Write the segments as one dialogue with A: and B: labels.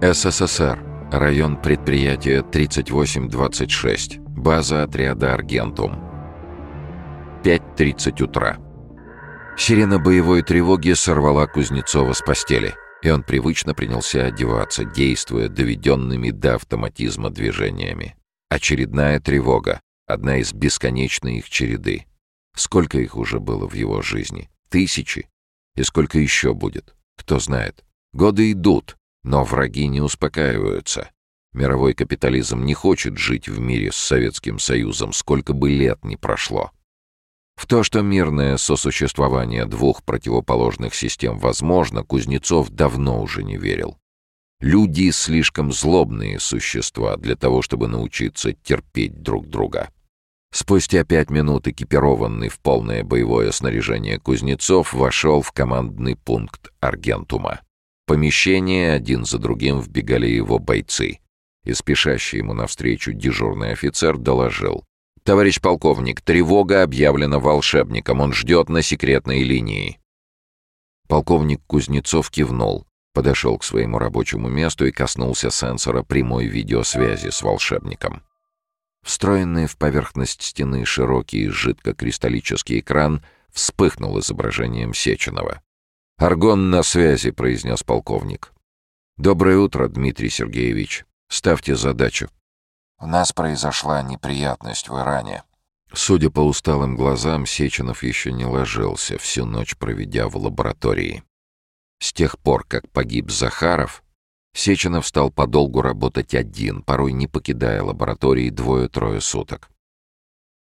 A: СССР. Район предприятия 3826. База отряда «Аргентум». 5.30 утра. Сирена боевой тревоги сорвала Кузнецова с постели, и он привычно принялся одеваться, действуя доведенными до автоматизма движениями. Очередная тревога, одна из бесконечной их череды. Сколько их уже было в его жизни? Тысячи? И сколько еще будет? Кто знает. Годы идут, но враги не успокаиваются. Мировой капитализм не хочет жить в мире с Советским Союзом, сколько бы лет ни прошло. В то, что мирное сосуществование двух противоположных систем возможно, Кузнецов давно уже не верил. Люди — слишком злобные существа для того, чтобы научиться терпеть друг друга. Спустя пять минут экипированный в полное боевое снаряжение Кузнецов вошел в командный пункт Аргентума. Помещение один за другим вбегали его бойцы, и спешащий ему навстречу дежурный офицер доложил. «Товарищ полковник, тревога объявлена волшебником, он ждет на секретной линии». Полковник Кузнецов кивнул, подошел к своему рабочему месту и коснулся сенсора прямой видеосвязи с волшебником. Встроенный в поверхность стены широкий жидкокристаллический экран вспыхнул изображением Сеченова. «Аргон на связи», — произнес полковник. «Доброе утро, Дмитрий Сергеевич. Ставьте задачу».
B: «У нас произошла неприятность в Иране».
A: Судя по усталым глазам, Сеченов еще не ложился, всю ночь проведя в лаборатории. С тех пор, как погиб Захаров, Сеченов стал подолгу работать один, порой не покидая лаборатории двое-трое суток.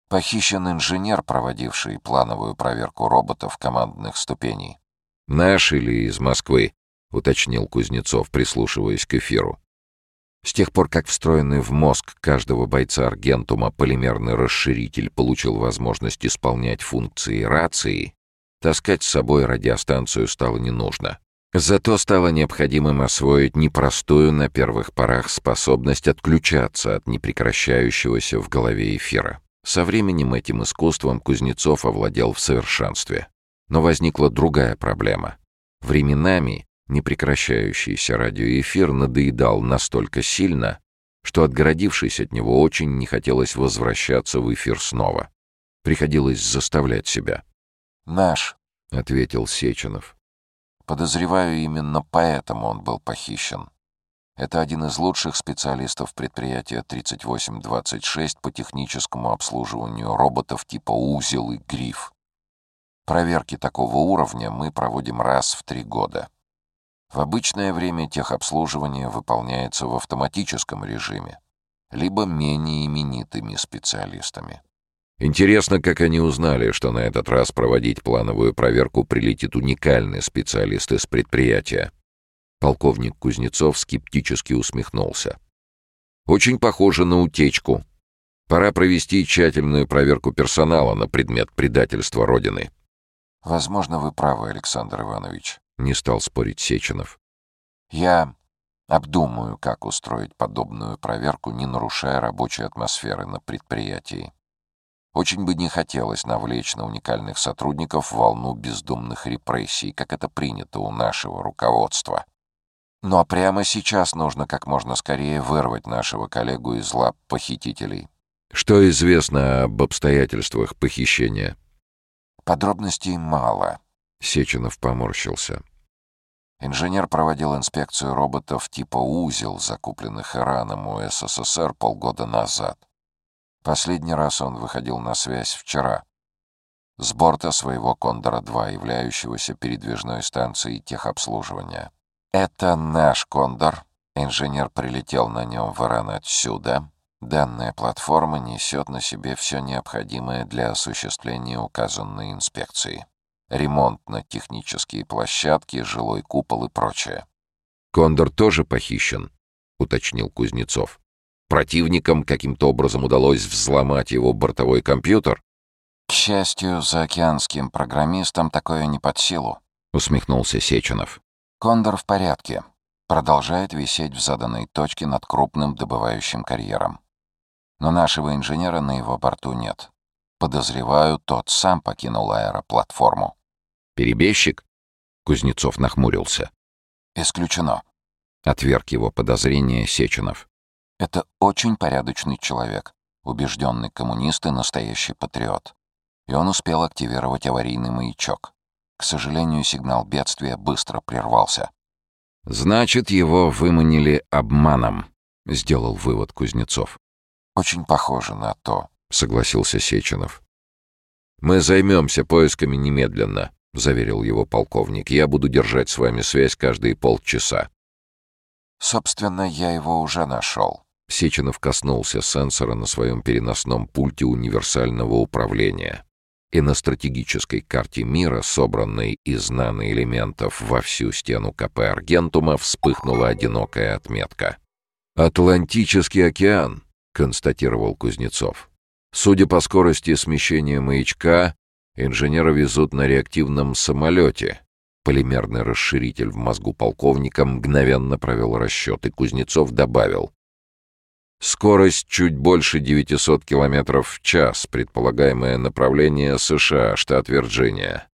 B: Похищен инженер, проводивший плановую проверку роботов командных ступеней.
A: «Наш или из Москвы?» — уточнил Кузнецов, прислушиваясь к эфиру. С тех пор, как встроенный в мозг каждого бойца Аргентума полимерный расширитель получил возможность исполнять функции рации, таскать с собой радиостанцию стало не нужно. Зато стало необходимым освоить непростую на первых порах способность отключаться от непрекращающегося в голове эфира. Со временем этим искусством Кузнецов овладел в совершенстве. Но возникла другая проблема. Временами Непрекращающийся радиоэфир надоедал настолько сильно, что, отгородившись от него, очень не хотелось возвращаться в эфир снова. Приходилось заставлять себя.
B: «Наш», —
A: ответил Сеченов.
B: «Подозреваю, именно поэтому он был похищен. Это один из лучших специалистов предприятия 3826 по техническому обслуживанию роботов типа «Узел» и «Гриф». Проверки такого уровня мы проводим раз в три года. В обычное время техобслуживание выполняется в автоматическом режиме, либо менее именитыми специалистами.
A: Интересно, как они узнали, что на этот раз проводить плановую проверку прилетит уникальный специалист из предприятия. Полковник Кузнецов скептически усмехнулся. Очень похоже на утечку. Пора провести тщательную проверку персонала на предмет предательства Родины.
B: Возможно, вы правы, Александр Иванович.
A: — не стал спорить Сеченов.
B: «Я обдумаю, как устроить подобную проверку, не нарушая рабочей атмосферы на предприятии. Очень бы не хотелось навлечь на уникальных сотрудников волну бездумных репрессий, как это принято у нашего руководства. Но прямо сейчас нужно как можно скорее вырвать нашего коллегу из лап похитителей».
A: «Что известно об обстоятельствах похищения?»
B: «Подробностей мало».
A: Сеченов поморщился.
B: Инженер проводил инспекцию роботов типа «Узел», закупленных Ираном у СССР полгода назад. Последний раз он выходил на связь вчера. С борта своего «Кондора-2», являющегося передвижной станцией техобслуживания. «Это наш «Кондор». Инженер прилетел на нем в Иран отсюда. Данная платформа несет на себе все необходимое для осуществления указанной инспекции ремонтно-технические площадки, жилой купол и прочее.
A: «Кондор тоже похищен», — уточнил Кузнецов. «Противникам каким-то образом удалось взломать его бортовой компьютер?»
B: «К счастью, заокеанским программистам такое не под силу», — усмехнулся Сеченов. «Кондор в порядке. Продолжает висеть в заданной точке над крупным добывающим карьером. Но нашего инженера на его борту нет. Подозреваю, тот сам покинул аэроплатформу.
A: Перебежчик? Кузнецов нахмурился.
B: Исключено.
A: Отверг его подозрение Сеченов.
B: «Это очень порядочный человек, убежденный коммунист и настоящий патриот. И он успел активировать аварийный маячок. К сожалению, сигнал бедствия быстро прервался.
A: «Значит, его выманили обманом», — сделал вывод Кузнецов.
B: «Очень похоже на то», —
A: согласился Сеченов. «Мы займемся поисками немедленно», — заверил его полковник. «Я буду держать с вами связь каждые полчаса».
B: «Собственно, я его уже нашел».
A: Сеченов коснулся сенсора на своем переносном пульте универсального управления. И на стратегической карте мира, собранной из наноэлементов во всю стену КП Аргентума, вспыхнула одинокая отметка. «Атлантический океан», — констатировал Кузнецов. «Судя по скорости смещения маячка, инженера везут на реактивном самолете. Полимерный расширитель в мозгу полковника мгновенно провел расчет, и Кузнецов добавил. Скорость чуть больше 900 км в час, предполагаемое направление США, штат Вирджиния.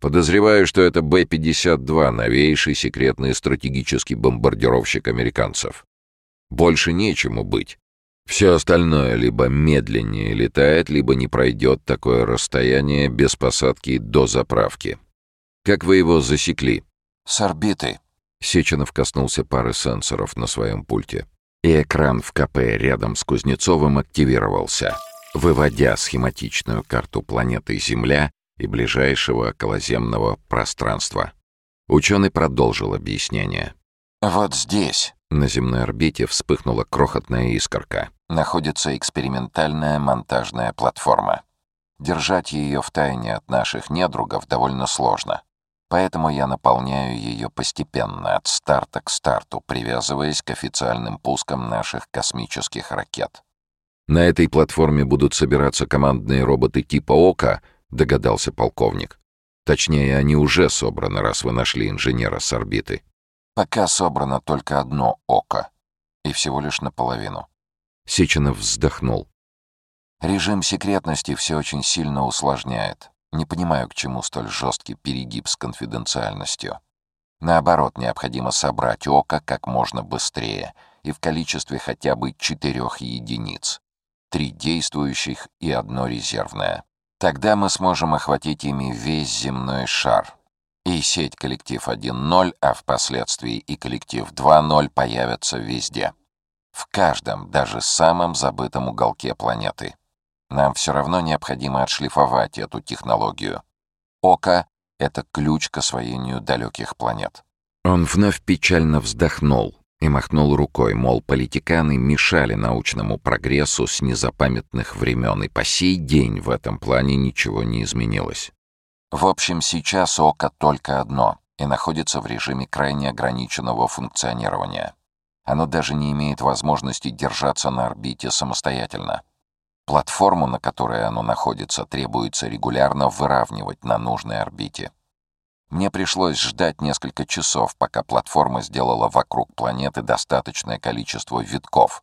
A: Подозреваю, что это Б-52, новейший секретный стратегический бомбардировщик американцев. Больше нечему быть. Все остальное либо медленнее летает, либо не пройдет такое расстояние без посадки до заправки. Как вы его засекли?
B: С орбиты.
A: Сеченов коснулся пары сенсоров на своем пульте. И экран в КП рядом с Кузнецовым активировался, выводя схематичную карту планеты Земля и ближайшего околоземного пространства. Ученый продолжил объяснение.
B: «Вот здесь», —
A: на земной орбите вспыхнула крохотная искорка,
B: «находится экспериментальная монтажная платформа. Держать ее в тайне от наших недругов довольно сложно. Поэтому я наполняю ее постепенно, от старта к старту, привязываясь к официальным пускам наших космических ракет.
A: «На этой платформе будут собираться командные роботы типа «Ока», — догадался полковник. Точнее, они уже собраны, раз вы нашли инженера с орбиты.
B: Пока собрано только одно «Око». И всего лишь наполовину.
A: Сеченов вздохнул.
B: Режим секретности все очень сильно усложняет. Не понимаю, к чему столь жесткий перегиб с конфиденциальностью. Наоборот, необходимо собрать око как можно быстрее и в количестве хотя бы четырех единиц. Три действующих и одно резервное. Тогда мы сможем охватить ими весь земной шар. И сеть коллектив 1.0, а впоследствии и коллектив 2.0 появятся везде. В каждом, даже самом забытом уголке планеты. Нам все равно необходимо отшлифовать эту технологию. Око — это ключ к освоению далеких планет.
A: Он вновь печально вздохнул и махнул рукой, мол, политиканы мешали научному прогрессу с незапамятных времен, и по сей день в этом плане ничего не изменилось.
B: В общем, сейчас око только одно и находится в режиме крайне ограниченного функционирования. Оно даже не имеет возможности держаться на орбите самостоятельно. Платформу, на которой оно находится, требуется регулярно выравнивать на нужной орбите. Мне пришлось ждать несколько часов, пока платформа сделала вокруг планеты достаточное количество витков,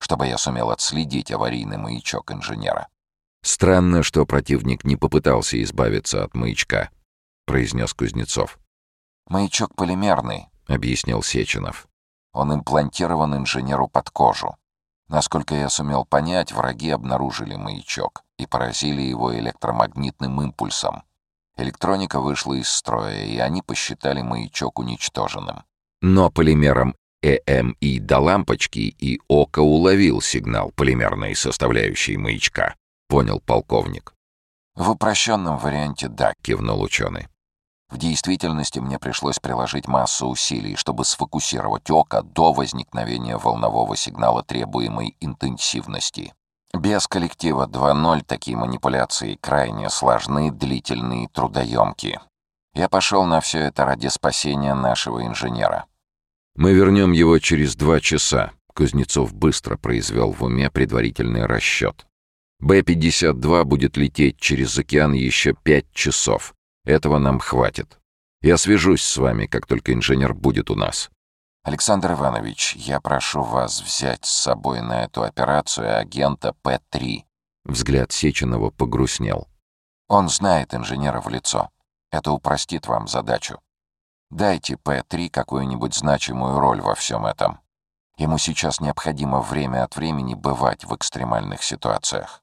B: чтобы я сумел отследить аварийный маячок инженера.
A: «Странно, что противник не попытался избавиться от маячка», — произнес Кузнецов.
B: «Маячок полимерный», —
A: объяснил Сеченов.
B: «Он имплантирован инженеру под кожу. Насколько я сумел понять, враги обнаружили маячок и поразили его электромагнитным импульсом. Электроника вышла из строя, и они посчитали маячок уничтоженным.
A: Но полимером ЭМИ до лампочки и Око уловил сигнал полимерной составляющей маячка, понял полковник.
B: В упрощенном варианте «да»,
A: кивнул ученый.
B: В действительности мне пришлось приложить массу усилий, чтобы сфокусировать око до возникновения волнового сигнала требуемой интенсивности. Без коллектива 2.0 такие манипуляции крайне сложны, длительные и трудоемкие. Я пошел на все это ради спасения нашего инженера.
A: «Мы вернем его через два часа», — Кузнецов быстро произвел в уме предварительный расчет. «Б-52 будет лететь через океан еще пять часов. Этого нам хватит. Я свяжусь с вами, как только инженер будет у нас».
B: «Александр Иванович, я прошу вас взять с собой на эту операцию агента П-3».
A: Взгляд Сеченова погрустнел.
B: «Он знает инженера в лицо. Это упростит вам задачу». Дайте П-3 какую-нибудь значимую роль во всем этом. Ему сейчас необходимо время от времени бывать в экстремальных ситуациях.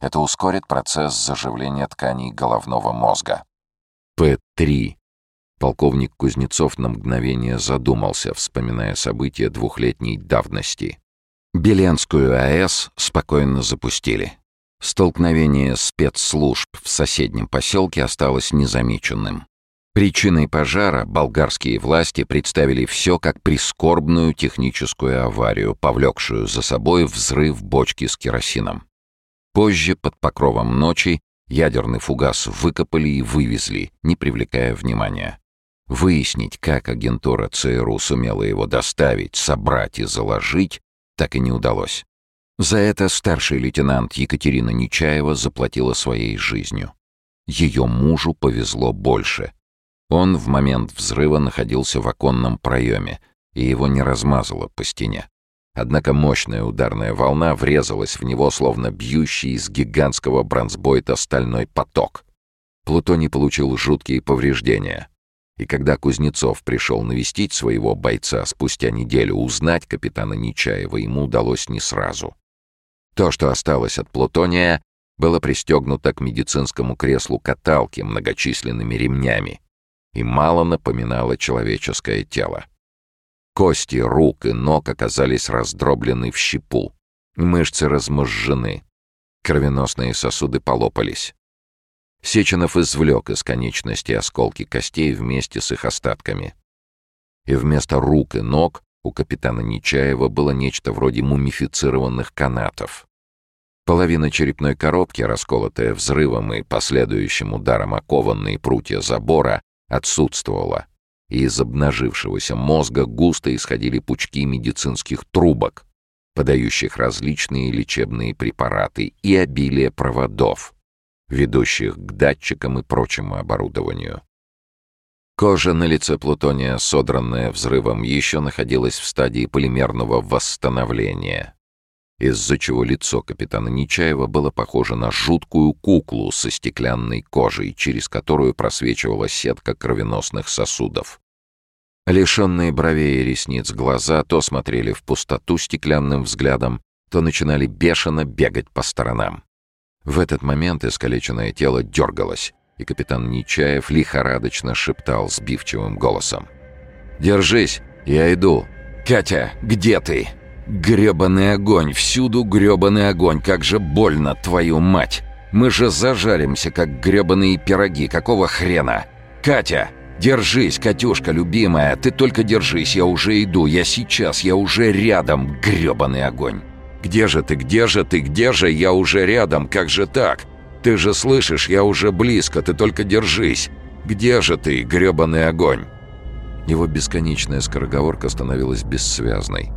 B: Это ускорит процесс заживления тканей головного мозга.
A: П-3. Полковник Кузнецов на мгновение задумался, вспоминая события двухлетней давности. Беленскую АЭС спокойно запустили. Столкновение спецслужб в соседнем поселке осталось незамеченным. Причиной пожара болгарские власти представили все как прискорбную техническую аварию, повлекшую за собой взрыв бочки с керосином. Позже, под покровом ночи, ядерный фугас выкопали и вывезли, не привлекая внимания. Выяснить, как агентура ЦРУ сумела его доставить, собрать и заложить, так и не удалось. За это старший лейтенант Екатерина Нечаева заплатила своей жизнью. Ее мужу повезло больше. Он в момент взрыва находился в оконном проеме, и его не размазало по стене. Однако мощная ударная волна врезалась в него, словно бьющий из гигантского бронзбойта стальной поток. Плутоний получил жуткие повреждения. И когда Кузнецов пришел навестить своего бойца спустя неделю, узнать капитана Нечаева ему удалось не сразу. То, что осталось от плутония, было пристегнуто к медицинскому креслу каталки многочисленными ремнями и мало напоминало человеческое тело. Кости рук и ног оказались раздроблены в щепу, мышцы размозжены, кровеносные сосуды полопались. Сеченов извлек из конечности осколки костей вместе с их остатками. И вместо рук и ног у капитана Нечаева было нечто вроде мумифицированных канатов. Половина черепной коробки, расколотая взрывом и последующим ударом окованные прутья забора, отсутствовала, и из обнажившегося мозга густо исходили пучки медицинских трубок, подающих различные лечебные препараты и обилие проводов, ведущих к датчикам и прочему оборудованию. Кожа на лице Плутония, содранная взрывом, еще находилась в стадии полимерного восстановления — из-за чего лицо капитана Нечаева было похоже на жуткую куклу со стеклянной кожей, через которую просвечивала сетка кровеносных сосудов. Лишенные бровей и ресниц глаза то смотрели в пустоту стеклянным взглядом, то начинали бешено бегать по сторонам. В этот момент искалеченное тело дергалось, и капитан Нечаев лихорадочно шептал сбивчивым голосом. «Держись, я иду. Катя, где ты?» Грёбаный огонь, всюду грёбаный огонь, как же больно, твою мать! Мы же зажаримся, как грёбаные пироги, какого хрена? Катя, держись, Катюшка, любимая, ты только держись, я уже иду, я сейчас, я уже рядом, грёбаный огонь! Где же ты, где же ты, где же я уже рядом, как же так? Ты же слышишь, я уже близко, ты только держись! Где же ты, грёбаный огонь?» Его бесконечная скороговорка становилась бессвязной.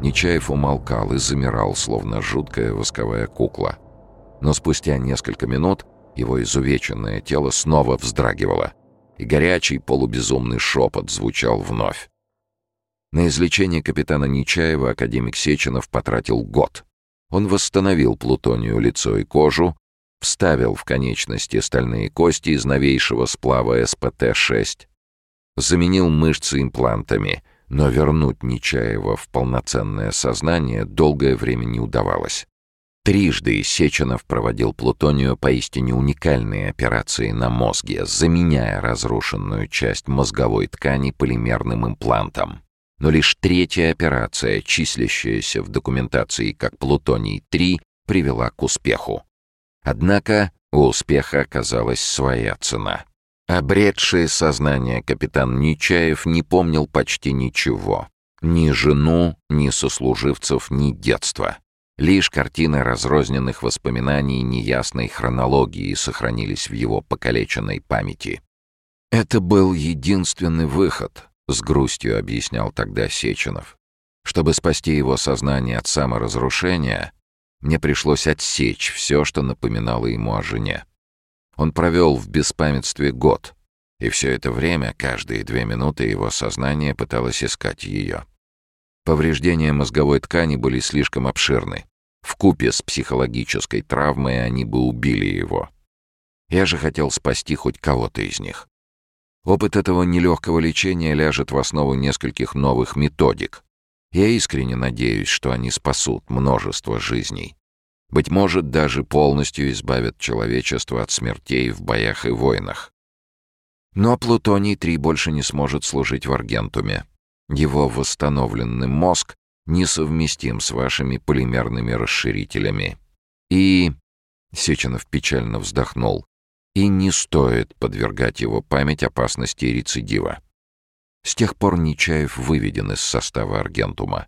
A: Нечаев умолкал и замирал, словно жуткая восковая кукла. Но спустя несколько минут его изувеченное тело снова вздрагивало, и горячий полубезумный шепот звучал вновь. На излечение капитана Нечаева академик Сеченов потратил год. Он восстановил плутонию лицо и кожу, вставил в конечности стальные кости из новейшего сплава СПТ-6, заменил мышцы имплантами — но вернуть Нечаева в полноценное сознание долгое время не удавалось. Трижды Сеченов проводил Плутонию поистине уникальные операции на мозге, заменяя разрушенную часть мозговой ткани полимерным имплантом. Но лишь третья операция, числящаяся в документации как Плутоний-3, привела к успеху. Однако у успеха оказалась своя цена — Обретший сознание капитан Нечаев не помнил почти ничего. Ни жену, ни сослуживцев, ни детства. Лишь картины разрозненных воспоминаний неясной хронологии сохранились в его покалеченной памяти. «Это был единственный выход», — с грустью объяснял тогда Сеченов. «Чтобы спасти его сознание от саморазрушения, мне пришлось отсечь все, что напоминало ему о жене. Он провел в беспамятстве год, и все это время, каждые две минуты, его сознание пыталось искать ее. Повреждения мозговой ткани были слишком обширны. В купе с психологической травмой они бы убили его. Я же хотел спасти хоть кого-то из них. Опыт этого нелегкого лечения ляжет в основу нескольких новых методик. Я искренне надеюсь, что они спасут множество жизней. Быть может, даже полностью избавят человечество от смертей в боях и войнах. Но Плутоний-3 больше не сможет служить в Аргентуме. Его восстановленный мозг несовместим с вашими полимерными расширителями. И... Сеченов печально вздохнул. И не стоит подвергать его память опасности рецидива. С тех пор Нечаев выведен из состава Аргентума.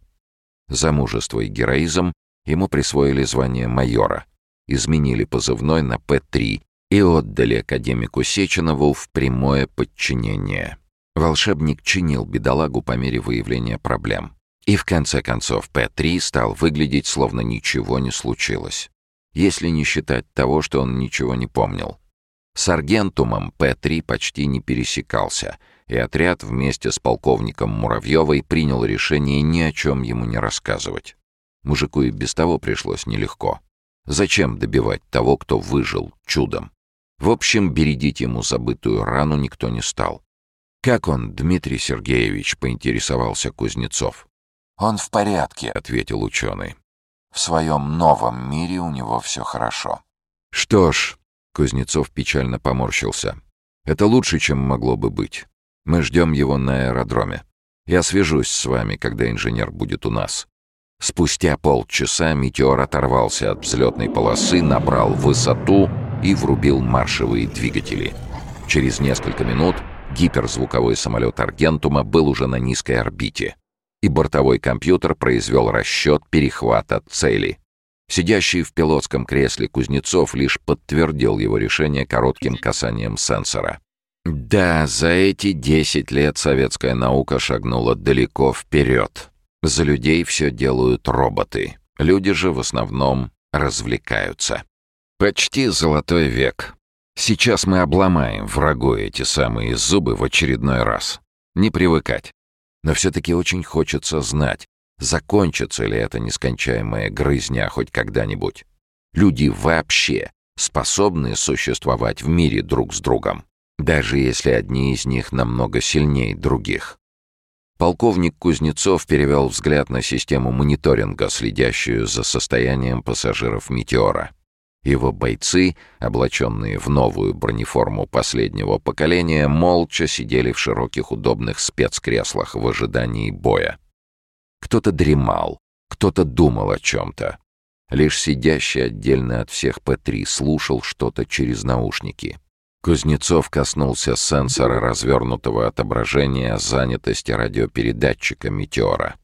A: За мужество и героизм ему присвоили звание майора, изменили позывной на П-3 и отдали академику Сеченову в прямое подчинение. Волшебник чинил бедолагу по мере выявления проблем. И в конце концов П-3 стал выглядеть, словно ничего не случилось. Если не считать того, что он ничего не помнил. С Аргентумом П-3 почти не пересекался, и отряд вместе с полковником Муравьевой принял решение ни о чем ему не рассказывать. Мужику и без того пришлось нелегко. Зачем добивать того, кто выжил чудом? В общем, бередить ему забытую рану никто не стал. «Как он, Дмитрий Сергеевич?» — поинтересовался Кузнецов.
B: «Он в порядке», —
A: ответил ученый.
B: «В своем новом мире у него все хорошо».
A: «Что ж», — Кузнецов печально поморщился, — «это лучше, чем могло бы быть. Мы ждем его на аэродроме. Я свяжусь с вами, когда инженер будет у нас». Спустя полчаса метеор оторвался от взлетной полосы, набрал высоту и врубил маршевые двигатели. Через несколько минут гиперзвуковой самолет Аргентума был уже на низкой орбите и бортовой компьютер произвел расчет перехвата цели. Сидящий в пилотском кресле Кузнецов лишь подтвердил его решение коротким касанием сенсора. Да, за эти десять лет советская наука шагнула далеко вперед. За людей все делают роботы. Люди же в основном развлекаются. Почти золотой век. Сейчас мы обломаем врагу эти самые зубы в очередной раз. Не привыкать. Но все-таки очень хочется знать, закончится ли эта нескончаемая грызня хоть когда-нибудь. Люди вообще способны существовать в мире друг с другом, даже если одни из них намного сильнее других. Полковник Кузнецов перевел взгляд на систему мониторинга, следящую за состоянием пассажиров «Метеора». Его бойцы, облаченные в новую бронеформу последнего поколения, молча сидели в широких удобных спецкреслах в ожидании боя. Кто-то дремал, кто-то думал о чем-то. Лишь сидящий отдельно от всех П-3 слушал что-то через наушники. Кузнецов коснулся сенсора развернутого отображения занятости радиопередатчика «Метеора».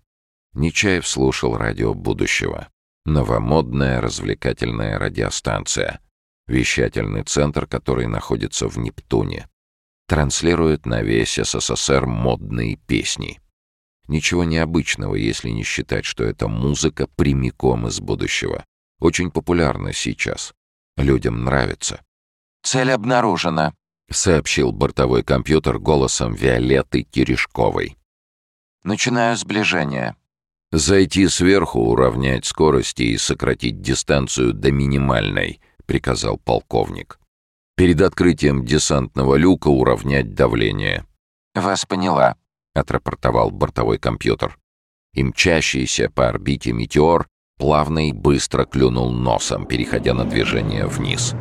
A: Нечаев слушал радио будущего. Новомодная развлекательная радиостанция. Вещательный центр, который находится в Нептуне. Транслирует на весь СССР модные песни. Ничего необычного, если не считать, что это музыка прямиком из будущего. Очень популярна сейчас. Людям нравится.
B: «Цель обнаружена», —
A: сообщил бортовой компьютер голосом Виолетты Терешковой.
B: «Начинаю сближение.
A: «Зайти сверху, уравнять скорости и сократить дистанцию до минимальной», — приказал полковник. «Перед открытием десантного люка уравнять давление».
B: «Вас поняла», —
A: отрапортовал бортовой компьютер. И мчащийся по орбите метеор плавно и быстро клюнул носом, переходя на движение вниз.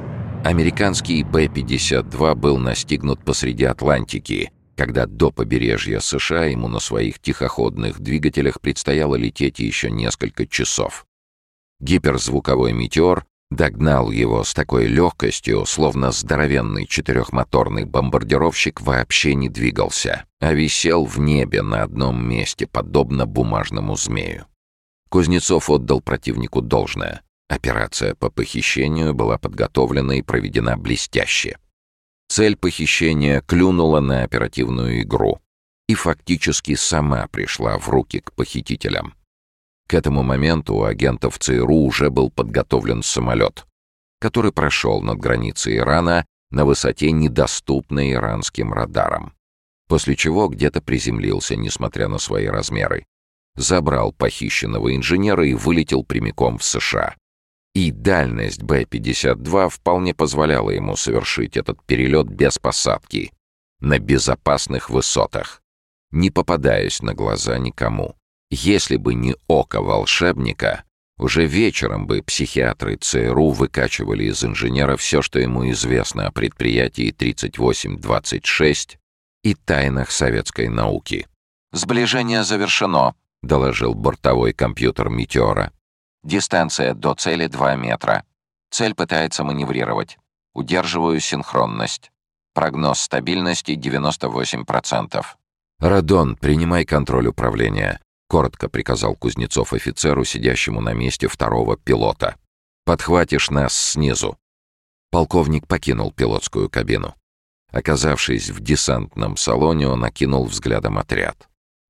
A: Американский Б-52 был настигнут посреди Атлантики, когда до побережья США ему на своих тихоходных двигателях предстояло лететь еще несколько часов. Гиперзвуковой метеор догнал его с такой легкостью, словно здоровенный четырехмоторный бомбардировщик вообще не двигался, а висел в небе на одном месте, подобно бумажному змею. Кузнецов отдал противнику должное. Операция по похищению была подготовлена и проведена блестяще. Цель похищения клюнула на оперативную игру и фактически сама пришла в руки к похитителям. К этому моменту у агентов ЦРУ уже был подготовлен самолет, который прошел над границей Ирана на высоте, недоступной иранским радарам, после чего где-то приземлился, несмотря на свои размеры, забрал похищенного инженера и вылетел прямиком в США. И дальность Б-52 вполне позволяла ему совершить этот перелет без посадки. на безопасных высотах, не попадаясь на глаза никому. Если бы не око волшебника, уже вечером бы психиатры ЦРУ выкачивали из инженера все, что ему известно о предприятии 3826 и тайнах советской науки.
B: «Сближение завершено», — доложил бортовой компьютер «Метеора». «Дистанция до цели 2 метра. Цель пытается маневрировать. Удерживаю синхронность. Прогноз стабильности 98%.
A: «Радон, принимай контроль управления», — коротко приказал Кузнецов офицеру, сидящему на месте второго пилота. «Подхватишь нас снизу». Полковник покинул пилотскую кабину. Оказавшись в десантном салоне, он окинул взглядом отряд.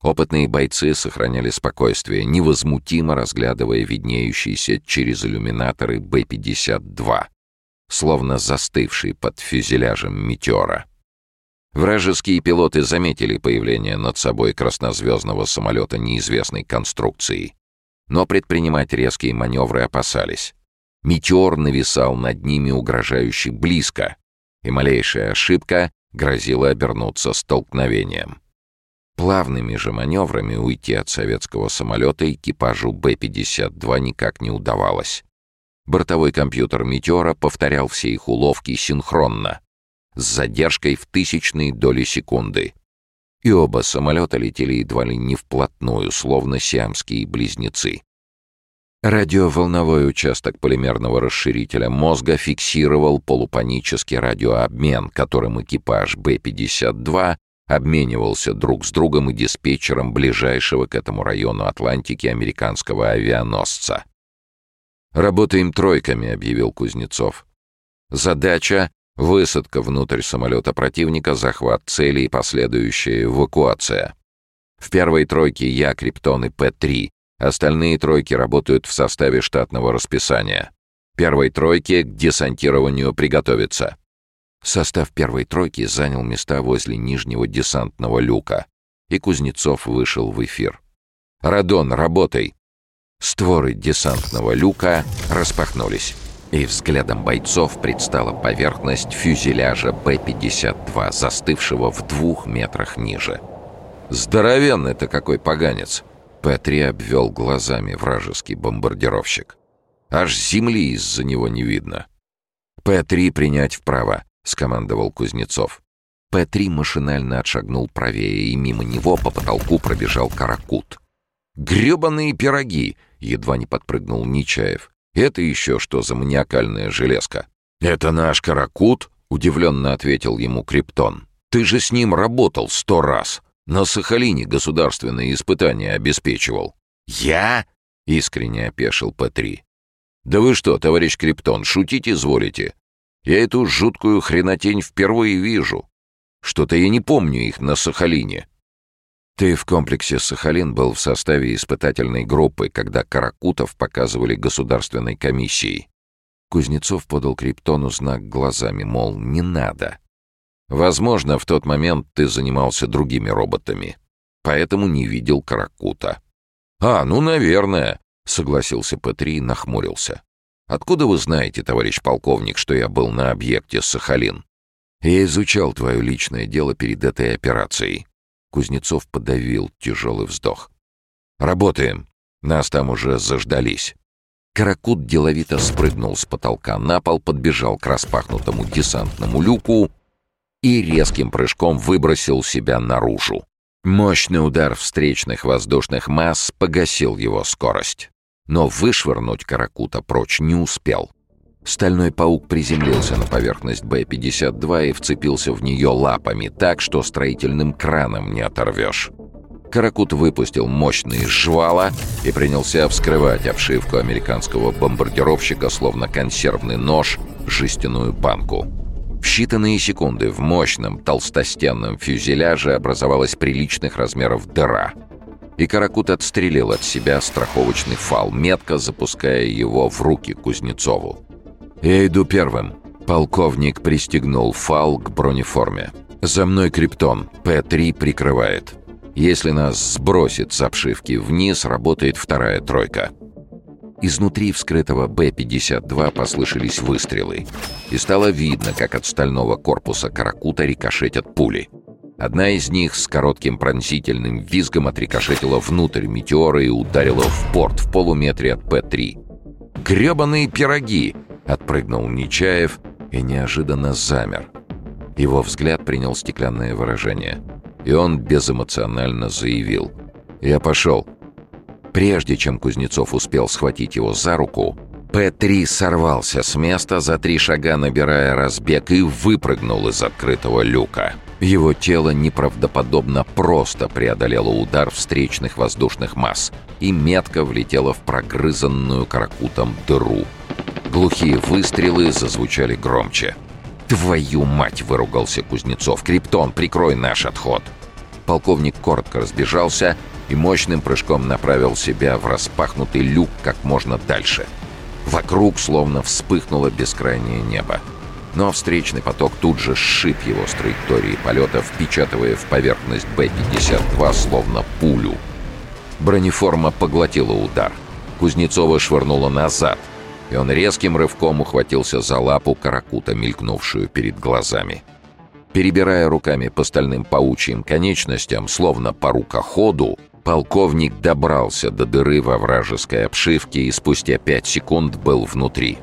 A: Опытные бойцы сохраняли спокойствие, невозмутимо разглядывая виднеющиеся через иллюминаторы Б-52, словно застывший под фюзеляжем метеора. Вражеские пилоты заметили появление над собой краснозвездного самолета неизвестной конструкции, но предпринимать резкие маневры опасались. Метеор нависал над ними угрожающе близко, и малейшая ошибка грозила обернуться столкновением. Плавными же маневрами уйти от советского самолета экипажу Б-52 никак не удавалось. Бортовой компьютер «Метеора» повторял все их уловки синхронно, с задержкой в тысячные доли секунды. И оба самолета летели едва ли не вплотную, словно сиамские близнецы. Радиоволновой участок полимерного расширителя мозга фиксировал полупанический радиообмен, которым экипаж Б-52 обменивался друг с другом и диспетчером ближайшего к этому району Атлантики американского авианосца. «Работаем тройками», — объявил Кузнецов. «Задача — высадка внутрь самолета противника, захват цели и последующая эвакуация. В первой тройке я, Криптон и П-3. Остальные тройки работают в составе штатного расписания. Первой тройке к десантированию приготовиться. Состав первой тройки занял места возле нижнего десантного люка, и Кузнецов вышел в эфир. «Радон, работай!» Створы десантного люка распахнулись, и взглядам бойцов предстала поверхность фюзеляжа Б-52, застывшего в двух метрах ниже. «Здоровенный-то какой поганец!» П-3 обвел глазами вражеский бомбардировщик. «Аж земли из-за него не видно!» «П-3 принять вправо. — скомандовал Кузнецов. П-3 машинально отшагнул правее, и мимо него по потолку пробежал каракурт. «Гребаные пироги!» — едва не подпрыгнул Нечаев. «Это еще что за маниакальная железка?» «Это наш каракут?» — удивленно ответил ему Криптон. «Ты же с ним работал сто раз. На Сахалине государственные испытания обеспечивал». «Я?» — искренне опешил П-3. «Да вы что, товарищ Криптон, шутить изволите? Я эту жуткую хренотень впервые вижу. Что-то я не помню их на Сахалине. Ты в комплексе «Сахалин» был в составе испытательной группы, когда Каракутов показывали государственной комиссии. Кузнецов подал Криптону знак глазами, мол, не надо. Возможно, в тот момент ты занимался другими роботами, поэтому не видел Каракута. «А, ну, наверное», — согласился П-3 и нахмурился. Откуда вы знаете, товарищ полковник, что я был на объекте Сахалин? Я изучал твое личное дело перед этой операцией. Кузнецов подавил тяжелый вздох. Работаем. Нас там уже заждались. Каракут деловито спрыгнул с потолка на пол, подбежал к распахнутому десантному люку и резким прыжком выбросил себя наружу. Мощный удар встречных воздушных масс погасил его скорость но вышвырнуть Каракута прочь не успел. Стальной паук приземлился на поверхность Б-52 и вцепился в нее лапами так, что строительным краном не оторвешь. Каракут выпустил мощные жвала и принялся вскрывать обшивку американского бомбардировщика, словно консервный нож, жестяную банку. В считанные секунды в мощном толстостенном фюзеляже образовалась приличных размеров дыра — и Каракут отстрелил от себя страховочный фал, метко запуская его в руки Кузнецову. «Я иду первым». Полковник пристегнул фал к бронеформе. «За мной Криптон. П-3 прикрывает. Если нас сбросит с обшивки вниз, работает вторая тройка». Изнутри вскрытого Б-52 послышались выстрелы, и стало видно, как от стального корпуса каракурта рикошетят пули. Одна из них с коротким пронзительным визгом отрикошетила внутрь метеора и ударила в порт в полуметре от П-3. «Гребаные пироги!» — отпрыгнул Нечаев и неожиданно замер. Его взгляд принял стеклянное выражение, и он безэмоционально заявил. «Я пошел». Прежде чем Кузнецов успел схватить его за руку, П-3 сорвался с места, за три шага набирая разбег и выпрыгнул из открытого люка. Его тело неправдоподобно просто преодолело удар встречных воздушных масс и метко влетело в прогрызанную каракутом дыру. Глухие выстрелы зазвучали громче. «Твою мать!» — выругался Кузнецов. «Криптон, прикрой наш отход!» Полковник коротко разбежался и мощным прыжком направил себя в распахнутый люк как можно дальше. Вокруг словно вспыхнуло бескрайнее небо. Но встречный поток тут же сшиб его с траектории полета, впечатывая в поверхность Б-52 словно пулю. Бронеформа поглотила удар. Кузнецова швырнуло назад, и он резким рывком ухватился за лапу каракурта, мелькнувшую перед глазами. Перебирая руками по стальным паучьим конечностям, словно по рукоходу, Полковник добрался до дыры во вражеской обшивке и спустя пять секунд был внутри.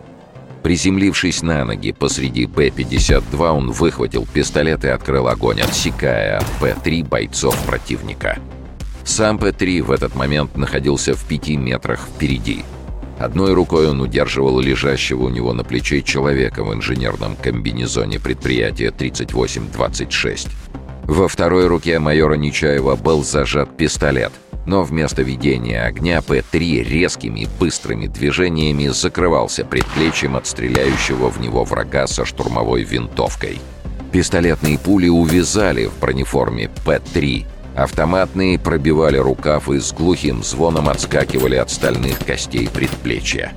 A: Приземлившись на ноги посреди Б-52, он выхватил пистолет и открыл огонь, отсекая от П-3 бойцов противника. Сам П-3 в этот момент находился в пяти метрах впереди. Одной рукой он удерживал лежащего у него на плече человека в инженерном комбинезоне предприятия 3826. Во второй руке майора Нечаева был зажат пистолет, но вместо ведения огня П-3 резкими быстрыми движениями закрывался предплечьем от стреляющего в него врага со штурмовой винтовкой. Пистолетные пули увязали в бронеформе П-3, автоматные пробивали рукав и с глухим звоном отскакивали от стальных костей предплечья.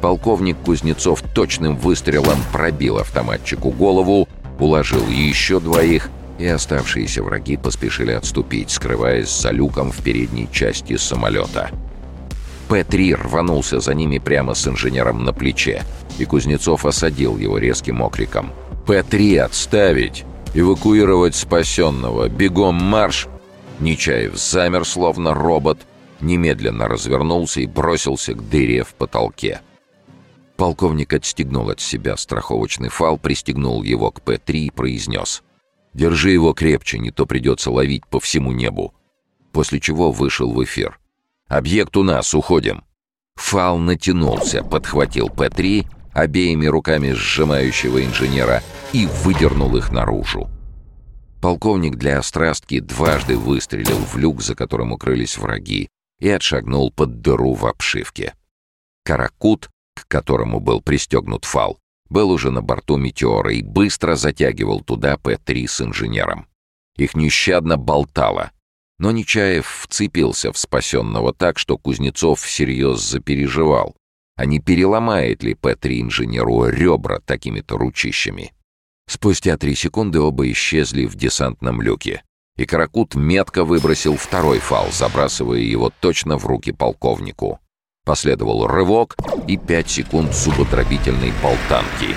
A: Полковник Кузнецов точным выстрелом пробил автоматчику голову, уложил еще двоих и оставшиеся враги поспешили отступить, скрываясь за люком в передней части самолета. П-3 рванулся за ними прямо с инженером на плече, и Кузнецов осадил его резким окриком. «П-3 отставить! Эвакуировать спасенного! Бегом марш!» Нечаев замер, словно робот, немедленно развернулся и бросился к дыре в потолке. Полковник отстегнул от себя страховочный фал, пристегнул его к П-3 и произнес — Держи его крепче, не то придется ловить по всему небу. После чего вышел в эфир. «Объект у нас, уходим». Фал натянулся, подхватил П-3, обеими руками сжимающего инженера, и выдернул их наружу. Полковник для острастки дважды выстрелил в люк, за которым укрылись враги, и отшагнул под дыру в обшивке. Каракурт, к которому был пристегнут фал, был уже на борту «Метеора» и быстро затягивал туда П-3 с инженером. Их нещадно болтало. Но Нечаев вцепился в спасенного так, что Кузнецов всерьез запереживал. А не переломает ли П-3 инженеру ребра такими-то ручищами? Спустя три секунды оба исчезли в десантном люке. И Каракут метко выбросил второй фал, забрасывая его точно в руки полковнику. Последовал рывок и пять секунд зубодробительной болтанки,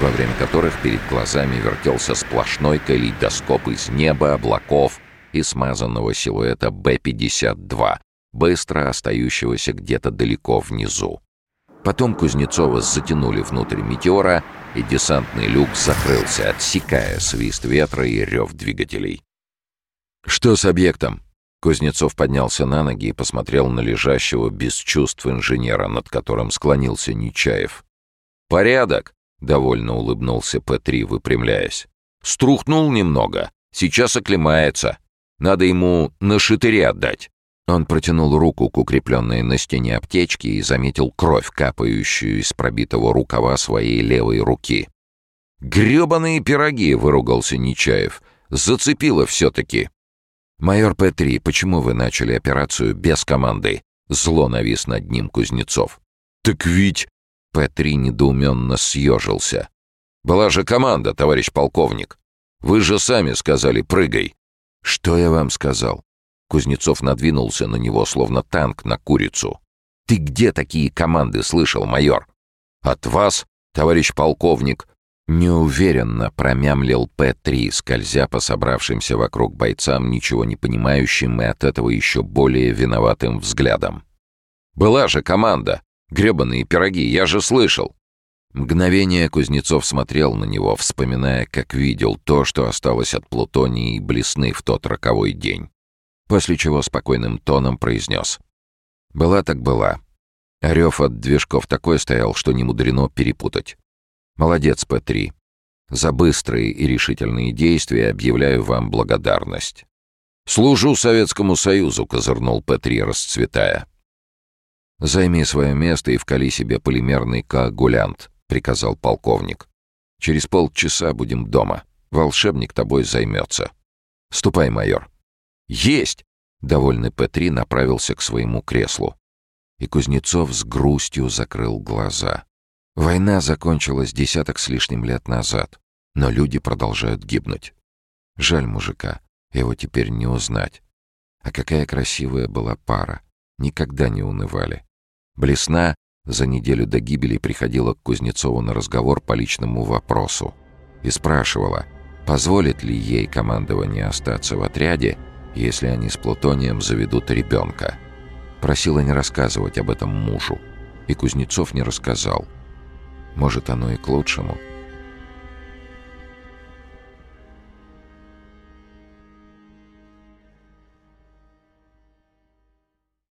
A: во время которых перед глазами вертелся сплошной калейдоскоп из неба, облаков и смазанного силуэта Б-52, быстро остающегося где-то далеко внизу. Потом Кузнецова затянули внутрь метеора, и десантный люк закрылся, отсекая свист ветра и рев двигателей. «Что с объектом?» Кузнецов поднялся на ноги и посмотрел на лежащего без чувств инженера, над которым склонился Нечаев. «Порядок!» — довольно улыбнулся П-3, выпрямляясь. «Струхнул немного. Сейчас оклемается. Надо ему нашатыря дать». Он протянул руку к укрепленной на стене аптечке и заметил кровь, капающую из пробитого рукава своей левой руки. «Гребаные пироги!» — выругался Нечаев. «Зацепило все-таки!» «Майор П-3, почему вы начали операцию без команды?» Зло навис над ним Кузнецов. «Так ведь...» П-3 недоуменно съежился. «Была же команда, товарищ полковник. Вы же сами сказали «прыгай». «Что я вам сказал?» Кузнецов надвинулся на него, словно танк на курицу. Ты где такие команды слышал, майор? От вас, товарищ полковник, Неуверенно промямлил П-3, скользя по собравшимся вокруг бойцам, ничего не понимающим и от этого еще более виноватым взглядом. «Была же команда! гребаные пироги, я же слышал!» Мгновение Кузнецов смотрел на него, вспоминая, как видел то, что осталось от Плутонии и Блесны в тот роковой день. После чего спокойным тоном произнес. «Была так была. Орев от движков такой стоял, что не мудрено перепутать. Молодец, П-3. За быстрые и решительные действия объявляю вам благодарность. «Служу Советскому Союзу», — козырнул П-3, расцветая. «Займи свое место и вколи себе полимерный коагулянт», — приказал полковник. «Через полчаса будем дома. Волшебник тобой займется. Ступай, майор». «Есть!» — довольный П-3 направился к своему креслу. И Кузнецов с грустью закрыл глаза. Война закончилась десяток с лишним лет назад, но люди продолжают гибнуть. Жаль мужика, его теперь не узнать. А какая красивая была пара. Никогда не унывали. Блесна за неделю до гибели приходила к Кузнецову на разговор по личному вопросу и спрашивала, позволит ли ей командование остаться в отряде, если они с Плутонием заведут ребенка. Просила не рассказывать об этом мужу, и Кузнецов не рассказал — может, оно и к лучшему —